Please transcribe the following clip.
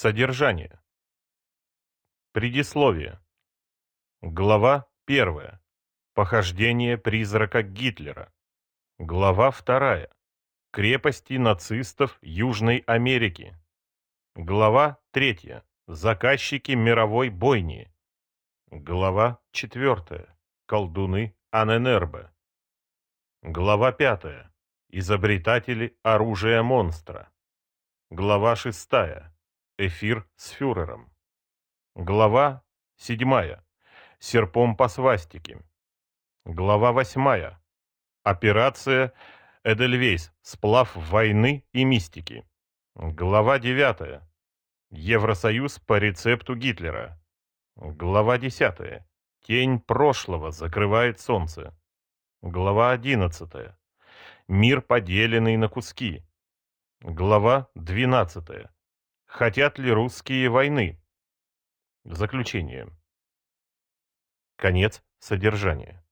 Содержание. Предисловие. Глава 1. Похождение призрака Гитлера. Глава 2. Крепости нацистов Южной Америки. Глава 3. Заказчики мировой бойни. Глава 4. Колдуны Аненербе. Глава 5. Изобретатели оружия монстра. Глава 6. Эфир с фюрером. Глава 7. Серпом по свастике. Глава 8. Операция Эдельвейс. Сплав войны и мистики. Глава 9. Евросоюз по рецепту Гитлера. Глава 10. Тень прошлого закрывает солнце. Глава 11. Мир поделенный на куски. Глава 12. Хотят ли русские войны? Заключение. Конец содержания.